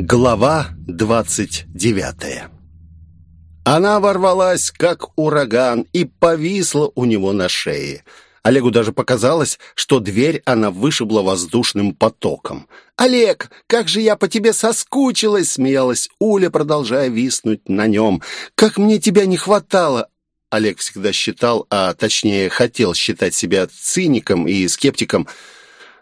Глава двадцать девятая Она ворвалась, как ураган, и повисла у него на шее. Олегу даже показалось, что дверь она вышибла воздушным потоком. «Олег, как же я по тебе соскучилась!» — смеялась Уля, продолжая виснуть на нем. «Как мне тебя не хватало!» Олег всегда считал, а точнее хотел считать себя циником и скептиком —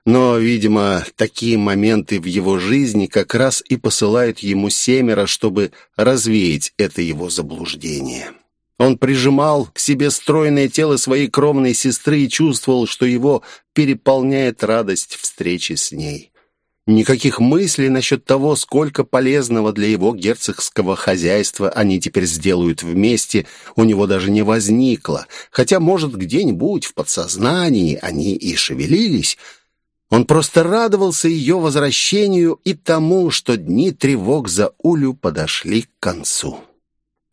но, видимо, такие моменты в его жизни как раз и посылают ему семеро, чтобы развеять это его заблуждение. Он прижимал к себе стройное тело своей кровной сестры и чувствовал, что его переполняет радость встречи с ней. Никаких мыслей насчет того, сколько полезного для его герцогского хозяйства они теперь сделают вместе, у него даже не возникло, хотя, может, где-нибудь в подсознании они и шевелились – он просто радовался ее возвращению и тому, что дни тревог за Улю подошли к концу.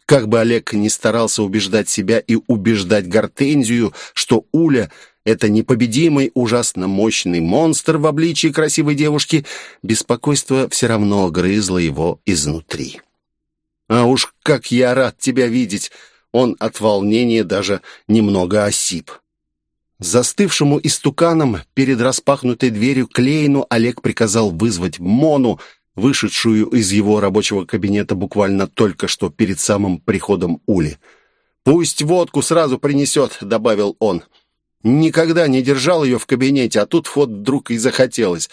Как бы Олег ни старался убеждать себя и убеждать Гортензию, что Уля — это непобедимый, ужасно мощный монстр в обличии красивой девушки, беспокойство все равно грызло его изнутри. «А уж как я рад тебя видеть!» Он от волнения даже немного осип. Застывшему истуканом перед распахнутой дверью Клейну Олег приказал вызвать Мону, вышедшую из его рабочего кабинета буквально только что перед самым приходом Ули. «Пусть водку сразу принесет», — добавил он. «Никогда не держал ее в кабинете, а тут вот вдруг и захотелось».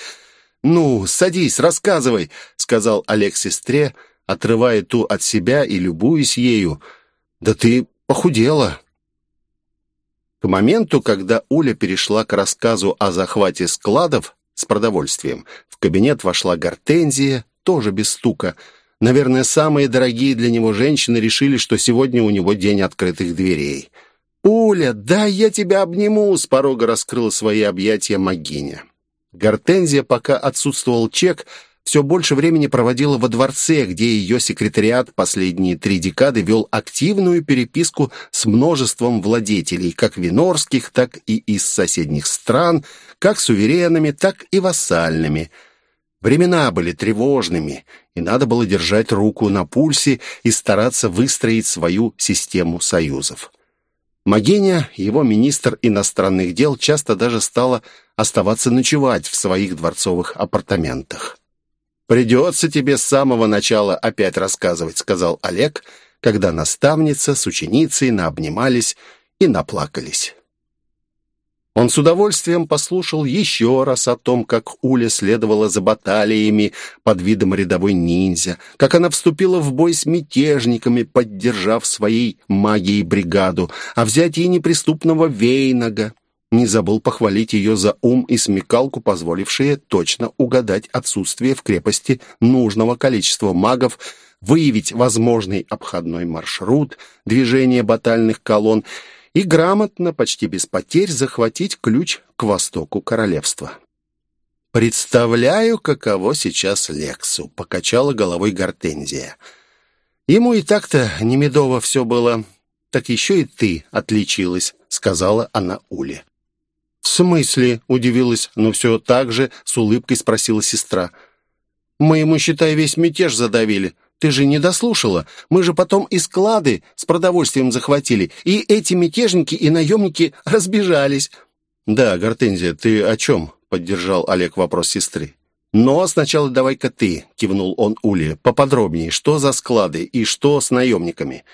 «Ну, садись, рассказывай», — сказал Олег сестре, отрывая ту от себя и любуясь ею. «Да ты похудела». К моменту, когда Уля перешла к рассказу о захвате складов с продовольствием, в кабинет вошла Гортензия, тоже без стука. Наверное, самые дорогие для него женщины решили, что сегодня у него день открытых дверей. «Уля, да я тебя обниму!» — с порога раскрыла свои объятия Магиня. Гортензия, пока отсутствовал чек, — все больше времени проводила во дворце, где ее секретариат последние три декады вел активную переписку с множеством владетелей, как винорских, так и из соседних стран, как суверенами, так и вассальными. Времена были тревожными, и надо было держать руку на пульсе и стараться выстроить свою систему союзов. Магеня, его министр иностранных дел, часто даже стала оставаться ночевать в своих дворцовых апартаментах. «Придется тебе с самого начала опять рассказывать», — сказал Олег, когда наставница с ученицей наобнимались и наплакались. Он с удовольствием послушал еще раз о том, как Уля следовала за баталиями под видом рядовой ниндзя, как она вступила в бой с мятежниками, поддержав своей магией бригаду, о взятии неприступного Вейнага, не забыл похвалить ее за ум и смекалку, позволившие точно угадать отсутствие в крепости нужного количества магов, выявить возможный обходной маршрут движения батальных колонн и грамотно, почти без потерь, захватить ключ к востоку королевства. «Представляю, каково сейчас Лексу», — покачала головой Гортензия. «Ему и так-то немедово все было, так еще и ты отличилась», — сказала она Уле. «В смысле?» — удивилась, но все так же с улыбкой спросила сестра. «Мы ему, считай, весь мятеж задавили. Ты же не дослушала. Мы же потом и склады с продовольствием захватили, и эти мятежники и наемники разбежались». «Да, Гортензия, ты о чем?» — поддержал Олег вопрос сестры. «Но сначала давай-ка ты», — кивнул он Уле, — «поподробнее, что за склады и что с наемниками?»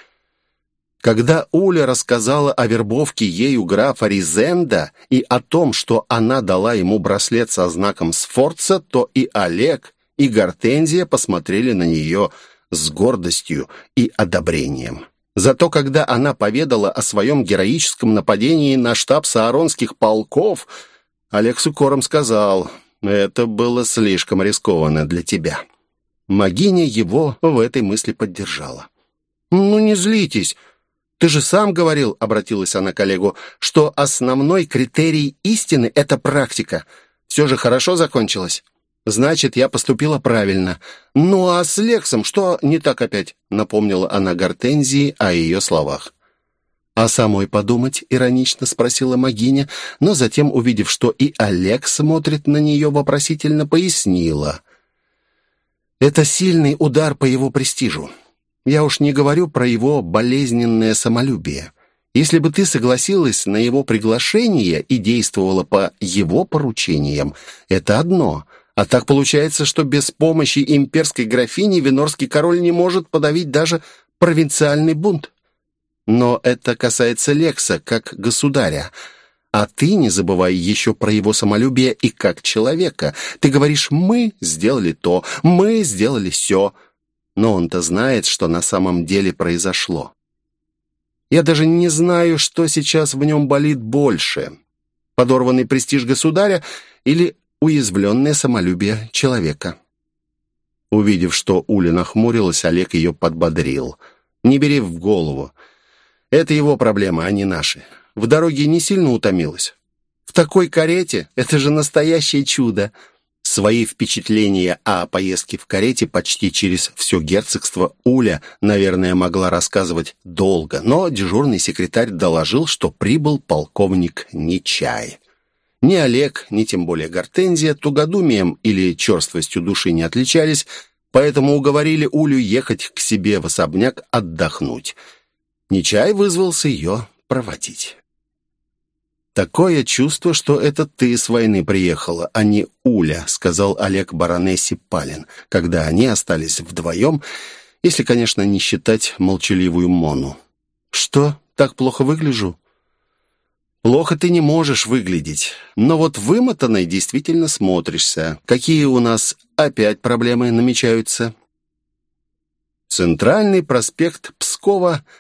Когда Уля рассказала о вербовке ею графа Ризенда и о том, что она дала ему браслет со знаком Сфорца, то и Олег, и Гортензия посмотрели на нее с гордостью и одобрением. Зато когда она поведала о своем героическом нападении на штаб сааронских полков, Олег с укором сказал, «Это было слишком рискованно для тебя». Магиня его в этой мысли поддержала. «Ну, не злитесь. «Ты же сам говорил, — обратилась она к коллегу, — что основной критерий истины — это практика. Все же хорошо закончилось. Значит, я поступила правильно. Ну а с Лексом что не так опять?» — напомнила она Гортензии о ее словах. «А самой подумать?» — иронично спросила Магиня, но затем, увидев, что и Олег смотрит на нее вопросительно, пояснила. Это сильный удар по его престижу. Я уж не говорю про его болезненное самолюбие. Если бы ты согласилась на его приглашение и действовала по его поручениям, это одно. А так получается, что без помощи имперской графини Венорский король не может подавить даже провинциальный бунт. Но это касается Лекса, как государя. А ты не забывай еще про его самолюбие и как человека. Ты говоришь «мы сделали то», «мы сделали все». Но он-то знает, что на самом деле произошло. Я даже не знаю, что сейчас в нем болит больше. Подорванный престиж государя или уязвленное самолюбие человека. Увидев, что Уля нахмурилась, Олег ее подбодрил. «Не бери в голову. Это его проблема, а не наши. В дороге не сильно утомилась. В такой карете? Это же настоящее чудо!» Свои впечатления о поездке в карете почти через все герцогство Уля, наверное, могла рассказывать долго, но дежурный секретарь доложил, что прибыл полковник Нечай. Ни Олег, ни тем более Гортензия тугодумием или черствостью души не отличались, поэтому уговорили Улю ехать к себе в особняк отдохнуть. Нечай вызвался ее проводить. «Такое чувство, что это ты с войны приехала, а не Уля», сказал Олег баронессе Палин, когда они остались вдвоем, если, конечно, не считать молчаливую Мону. «Что, так плохо выгляжу?» «Плохо ты не можешь выглядеть, но вот вымотанной действительно смотришься. Какие у нас опять проблемы намечаются?» Центральный проспект Пскова –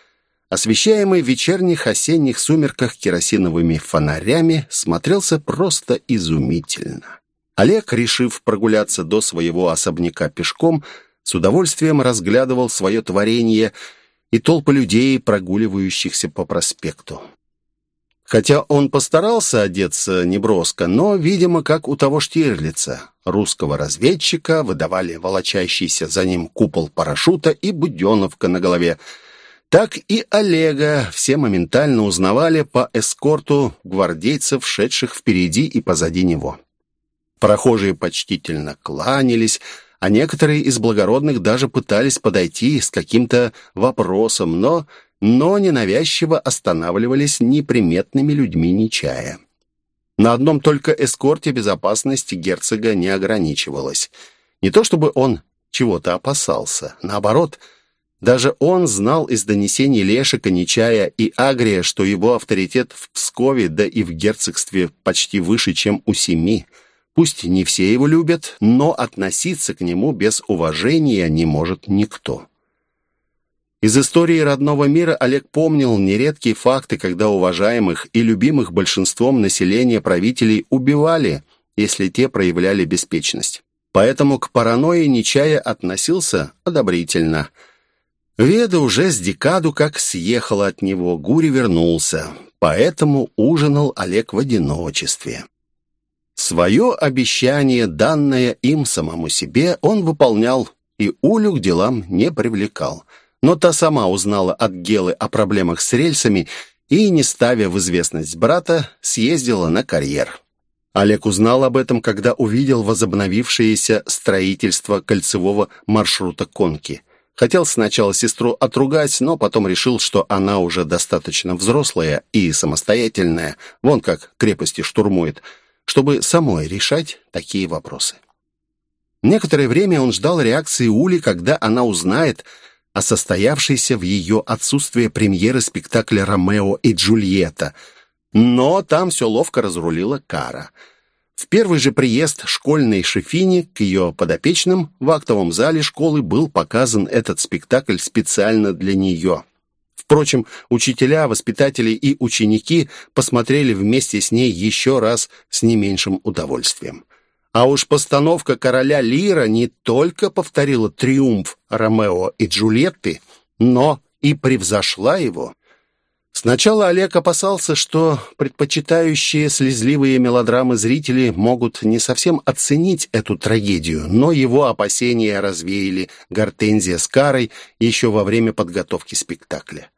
освещаемый в вечерних осенних сумерках керосиновыми фонарями, смотрелся просто изумительно. Олег, решив прогуляться до своего особняка пешком, с удовольствием разглядывал свое творение и толпы людей, прогуливающихся по проспекту. Хотя он постарался одеться неброско, но, видимо, как у того Штирлица, русского разведчика, выдавали волочащийся за ним купол парашюта и буденовка на голове – так и Олега все моментально узнавали по эскорту гвардейцев, шедших впереди и позади него. Прохожие почтительно кланялись, а некоторые из благородных даже пытались подойти с каким-то вопросом, но, но ненавязчиво останавливались неприметными людьми Нечая. На одном только эскорте безопасности герцога не ограничивалась. Не то чтобы он чего-то опасался, наоборот – даже он знал из донесений Лешика, Нечая и Агрия, что его авторитет в Пскове, да и в герцогстве почти выше, чем у семи. Пусть не все его любят, но относиться к нему без уважения не может никто. Из истории родного мира Олег помнил нередкие факты, когда уважаемых и любимых большинством населения правителей убивали, если те проявляли беспечность. Поэтому к паранойи Нечая относился одобрительно – Веда уже с декаду как съехала от него, Гури вернулся, поэтому ужинал Олег в одиночестве. Свое обещание, данное им самому себе, он выполнял и Улю к делам не привлекал. Но та сама узнала от Гелы о проблемах с рельсами и, не ставя в известность брата, съездила на карьер. Олег узнал об этом, когда увидел возобновившееся строительство кольцевого маршрута конки. Хотел сначала сестру отругать, но потом решил, что она уже достаточно взрослая и самостоятельная, вон как крепости штурмует, чтобы самой решать такие вопросы. Некоторое время он ждал реакции Ули, когда она узнает о состоявшейся в ее отсутствие премьеры спектакля «Ромео и Джульетта», но там все ловко разрулила Кара – в первый же приезд школьной шефини к ее подопечным в актовом зале школы был показан этот спектакль специально для нее. Впрочем, учителя, воспитатели и ученики посмотрели вместе с ней еще раз с не меньшим удовольствием. А уж постановка «Короля Лира» не только повторила триумф Ромео и Джульетты, но и превзошла его – Сначала Олег опасался, что предпочитающие слезливые мелодрамы зрители могут не совсем оценить эту трагедию, но его опасения развеяли Гортензия с Карой еще во время подготовки спектакля.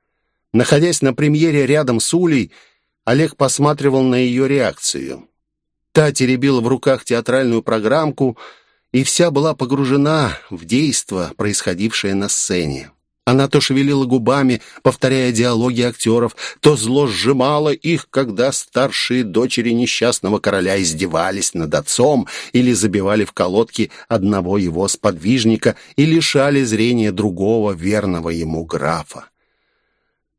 Находясь на премьере рядом с Улей, Олег посматривал на ее реакцию. Та теребила в руках театральную программку и вся была погружена в действо, происходившее на сцене. Она то шевелила губами, повторяя диалоги актеров, то зло сжимала их, когда старшие дочери несчастного короля издевались над отцом или забивали в колодки одного его сподвижника и лишали зрения другого верного ему графа.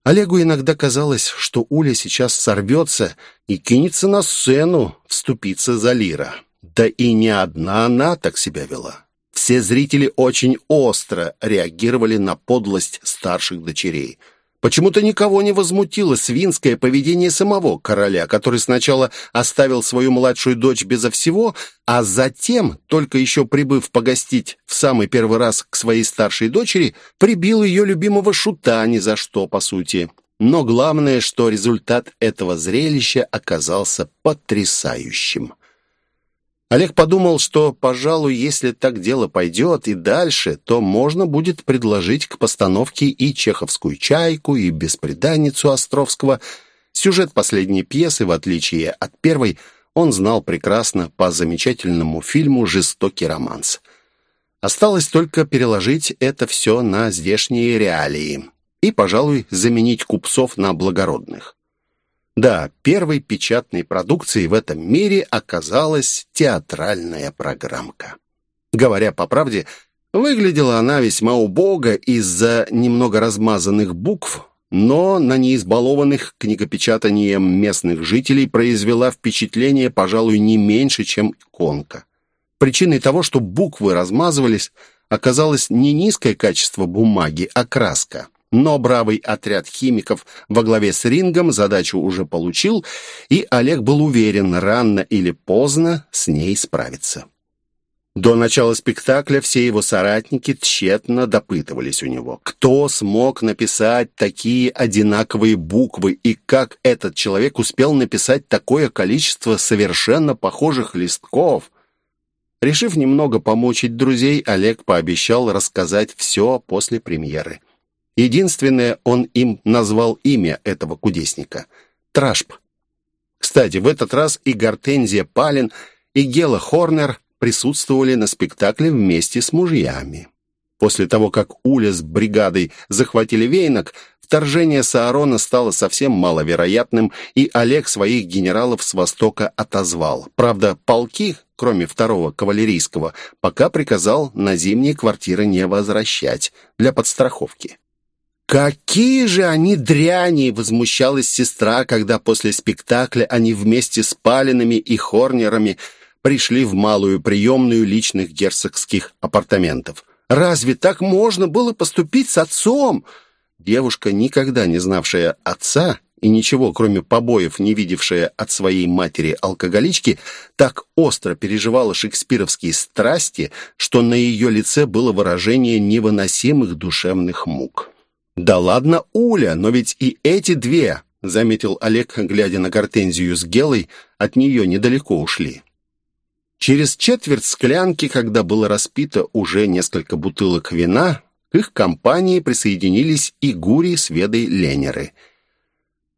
Олегу иногда казалось, что Уля сейчас сорвется и кинется на сцену вступиться за Лира. Да и не одна она так себя вела. Все зрители очень остро реагировали на подлость старших дочерей. Почему-то никого не возмутило свинское поведение самого короля, который сначала оставил свою младшую дочь безо всего, а затем, только еще прибыв погостить в самый первый раз к своей старшей дочери, прибил ее любимого шута ни за что, по сути. Но главное, что результат этого зрелища оказался потрясающим. Олег подумал, что, пожалуй, если так дело пойдет и дальше, то можно будет предложить к постановке и чеховскую «Чайку», и «Беспреданницу» Островского. Сюжет последней пьесы, в отличие от первой, он знал прекрасно по замечательному фильму «Жестокий романс». Осталось только переложить это все на здешние реалии и, пожалуй, заменить купцов на благородных. Да, первой печатной продукцией в этом мире оказалась театральная программка. Говоря по правде, выглядела она весьма убого из-за немного размазанных букв, но на неизбалованных книгопечатанием местных жителей произвела впечатление, пожалуй, не меньше, чем иконка. Причиной того, что буквы размазывались, оказалось не низкое качество бумаги, а краска. Но бравый отряд химиков во главе с Рингом задачу уже получил, и Олег был уверен, рано или поздно с ней справиться. До начала спектакля все его соратники тщетно допытывались у него, кто смог написать такие одинаковые буквы и как этот человек успел написать такое количество совершенно похожих листков. Решив немного помучить друзей, Олег пообещал рассказать все после премьеры. Единственное, он им назвал имя этого кудесника — Трашп. Кстати, в этот раз и Гортензия Палин, и Гела Хорнер присутствовали на спектакле вместе с мужьями. После того, как Уля с бригадой захватили Вейнок, вторжение Саарона стало совсем маловероятным, и Олег своих генералов с востока отозвал. Правда, полки, кроме второго кавалерийского, пока приказал на зимние квартиры не возвращать для подстраховки. «Какие же они дряни!» — возмущалась сестра, когда после спектакля они вместе с Палинами и Хорнерами пришли в малую приемную личных герцогских апартаментов. «Разве так можно было поступить с отцом?» Девушка, никогда не знавшая отца и ничего, кроме побоев, не видевшая от своей матери-алкоголички, так остро переживала шекспировские страсти, что на ее лице было выражение невыносимых душевных мук. «Да ладно, Уля, но ведь и эти две», — заметил Олег, глядя на гортензию с Гелой, от нее недалеко ушли. Через четверть склянки, когда было распито уже несколько бутылок вина, к их компании присоединились и Гури с Ведой Ленеры.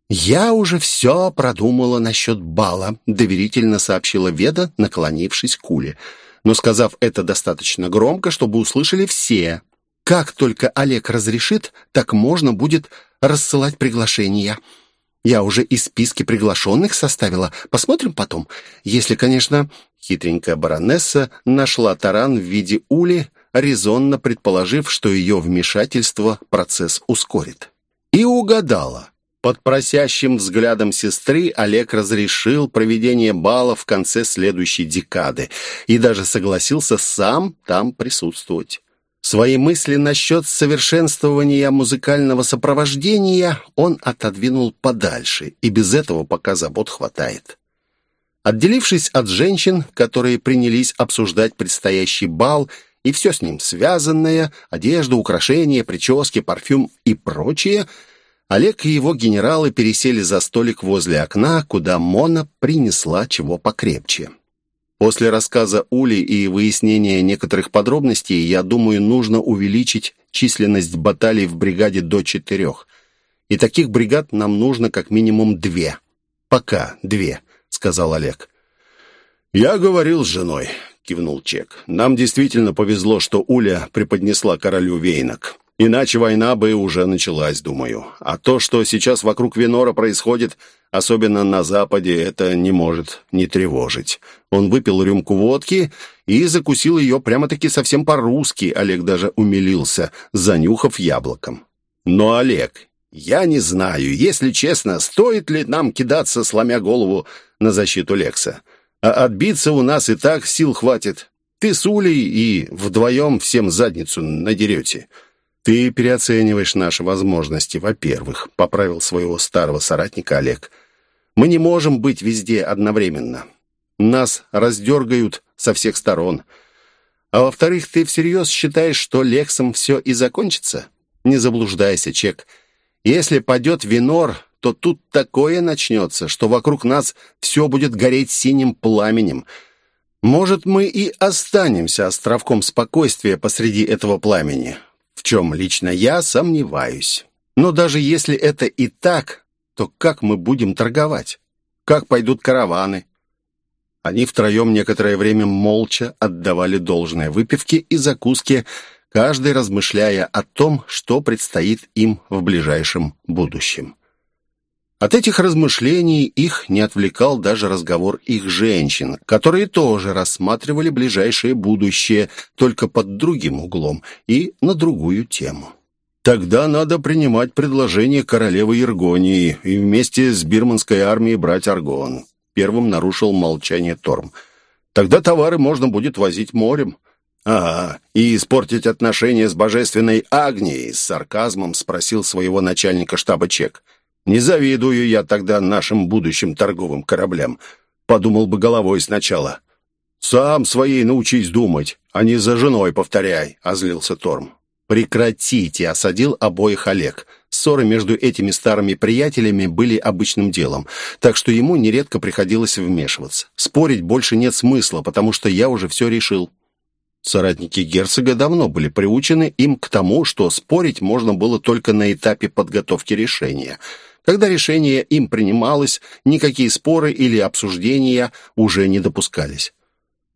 «Я уже все продумала насчет бала», — доверительно сообщила Веда, наклонившись к Уле, но сказав это достаточно громко, чтобы услышали все. Как только Олег разрешит, так можно будет рассылать приглашения. Я уже и списки приглашенных составила. Посмотрим потом. Если, конечно, хитренькая баронесса нашла таран в виде ули, резонно предположив, что ее вмешательство процесс ускорит. И угадала. Под просящим взглядом сестры Олег разрешил проведение бала в конце следующей декады и даже согласился сам там присутствовать. Свои мысли насчет совершенствования музыкального сопровождения он отодвинул подальше, и без этого пока забот хватает. Отделившись от женщин, которые принялись обсуждать предстоящий бал и все с ним связанное, одежда, украшения, прически, парфюм и прочее, Олег и его генералы пересели за столик возле окна, куда Мона принесла чего покрепче. После рассказа Ули и выяснения некоторых подробностей, я думаю, нужно увеличить численность баталий в бригаде до четырех. И таких бригад нам нужно как минимум две. Пока две, сказал Олег. Я говорил с женой. кивнул Чек. «Нам действительно повезло, что Уля преподнесла королю вейнок. Иначе война бы уже началась, думаю. А то, что сейчас вокруг Венора происходит, особенно на Западе, это не может не тревожить. Он выпил рюмку водки и закусил ее прямо-таки совсем по-русски. Олег даже умилился, занюхав яблоком. Но, Олег, я не знаю, если честно, стоит ли нам кидаться, сломя голову, на защиту Лекса. А отбиться у нас и так сил хватит. Ты с Улей и вдвоем всем задницу надерете. «Ты переоцениваешь наши возможности, во-первых», — поправил своего старого соратника Олег. «Мы не можем быть везде одновременно. Нас раздергают со всех сторон. А во-вторых, ты всерьез считаешь, что Лексом все и закончится? Не заблуждайся, Чек. Если падет Винор, то тут такое начнется, что вокруг нас все будет гореть синим пламенем». Может, мы и останемся островком спокойствия посреди этого пламени в чем лично я сомневаюсь. Но даже если это и так, то как мы будем торговать? Как пойдут караваны? Они втроем некоторое время молча отдавали должное выпивке и закуске, каждый размышляя о том, что предстоит им в ближайшем будущем. От этих размышлений их не отвлекал даже разговор их женщин, которые тоже рассматривали ближайшее будущее, только под другим углом и на другую тему. Тогда надо принимать предложение королевы Иргонии и вместе с бирманской армией брать Аргон. Первым нарушил молчание Торм. Тогда товары можно будет возить морем. «Ага, и испортить отношения с божественной Агнией?» с сарказмом спросил своего начальника штаба Чек. Не завидую я тогда нашим будущим торговым кораблям. Подумал бы головой сначала. «Сам своей научись думать, а не за женой повторяй», — озлился Торм. «Прекратите!» — осадил обоих Олег. Ссоры между этими старыми приятелями были обычным делом, так что ему нередко приходилось вмешиваться. Спорить больше нет смысла, потому что я уже все решил. Соратники герцога давно были приучены им к тому, что спорить можно было только на этапе подготовки решения — когда решение им принималось, никакие споры или обсуждения уже не допускались.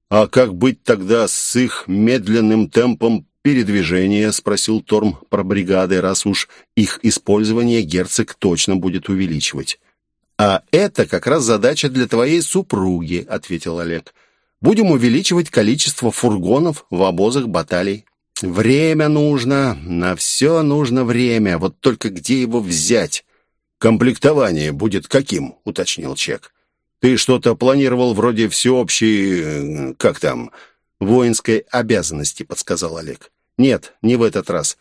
«А как быть тогда с их медленным темпом передвижения?» — спросил Торм про бригады, раз уж их использование герцог точно будет увеличивать. «А это как раз задача для твоей супруги», — ответил Олег. «Будем увеличивать количество фургонов в обозах баталий». «Время нужно, на все нужно время, вот только где его взять?» «Комплектование будет каким?» — уточнил Чек. «Ты что-то планировал вроде всеобщей... как там?» «Воинской обязанности», — подсказал Олег. «Нет, не в этот раз.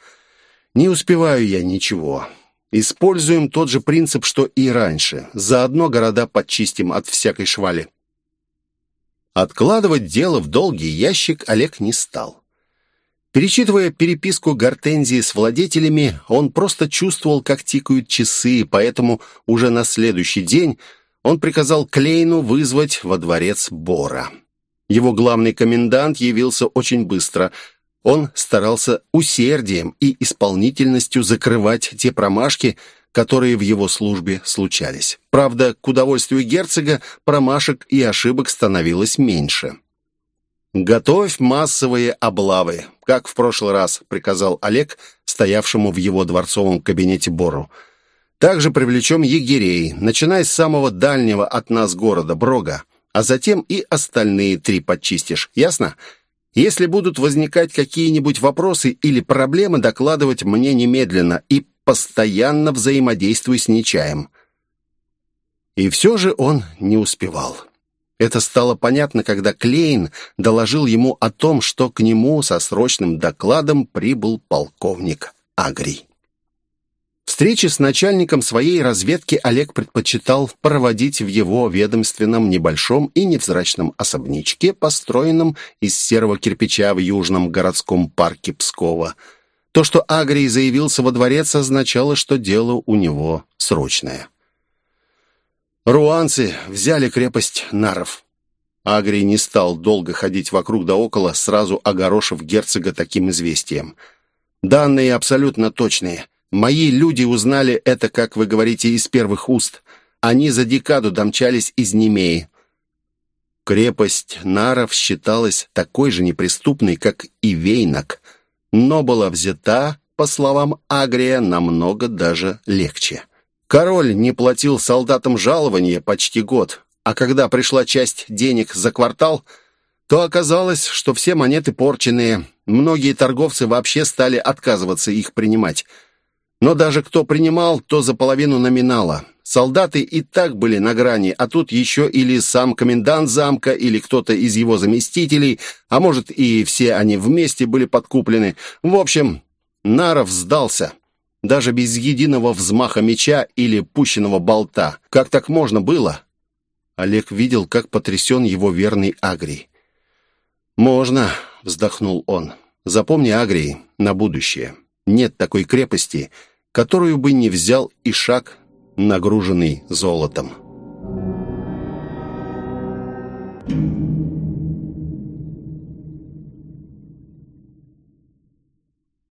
Не успеваю я ничего. Используем тот же принцип, что и раньше. Заодно города подчистим от всякой швали». Откладывать дело в долгий ящик Олег не стал. Перечитывая переписку Гортензии с владетелями, он просто чувствовал, как тикают часы, поэтому уже на следующий день он приказал Клейну вызвать во дворец Бора. Его главный комендант явился очень быстро. Он старался усердием и исполнительностью закрывать те промашки, которые в его службе случались. Правда, к удовольствию герцога промашек и ошибок становилось меньше. «Готовь массовые облавы как в прошлый раз», — приказал Олег, стоявшему в его дворцовом кабинете Бору. «Также привлечем егерей, начиная с самого дальнего от нас города, Брога, а затем и остальные три подчистишь, ясно? Если будут возникать какие-нибудь вопросы или проблемы, докладывать мне немедленно и постоянно взаимодействуй с Нечаем». И все же он не успевал. Это стало понятно, когда Клейн доложил ему о том, что к нему со срочным докладом прибыл полковник Агрий. Встречи с начальником своей разведки Олег предпочитал проводить в его ведомственном небольшом и невзрачном особнячке, построенном из серого кирпича в южном городском парке Пскова. То, что Агрий заявился во дворец, означало, что дело у него срочное. Руанцы взяли крепость Наров. Агрий не стал долго ходить вокруг да около, сразу огорошив герцога таким известием. «Данные абсолютно точные. Мои люди узнали это, как вы говорите, из первых уст. Они за декаду домчались из Немеи. Крепость Наров считалась такой же неприступной, как и Вейнак, но была взята, по словам Агрия, намного даже легче. Король не платил солдатам жалования почти год, а когда пришла часть денег за квартал, то оказалось, что все монеты порченные. Многие торговцы вообще стали отказываться их принимать. Но даже кто принимал, то за половину номинала. Солдаты и так были на грани, а тут еще или сам комендант замка, или кто-то из его заместителей, а может и все они вместе были подкуплены. В общем, Наров сдался. Даже без единого взмаха меча или пущенного болта. Как так можно было? Олег видел, как потрясен его верный Агрий. «Можно», — вздохнул он. «Запомни, Агрий, на будущее. Нет такой крепости, которую бы не взял и шаг нагруженный золотом. Thank you.